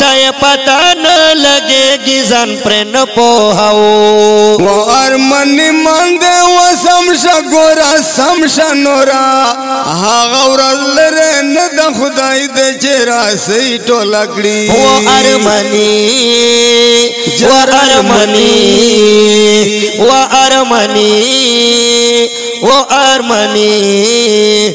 تا یې پتا نه لګېږي ځان پرې نه پوهاو و ارمنې مند وسم شه ګوره سم شه نورا هغه ورځ لرې نه د خدای د چې راسي ټوله کړي و ارمنې و ارمنې و ارمنې و ارمنې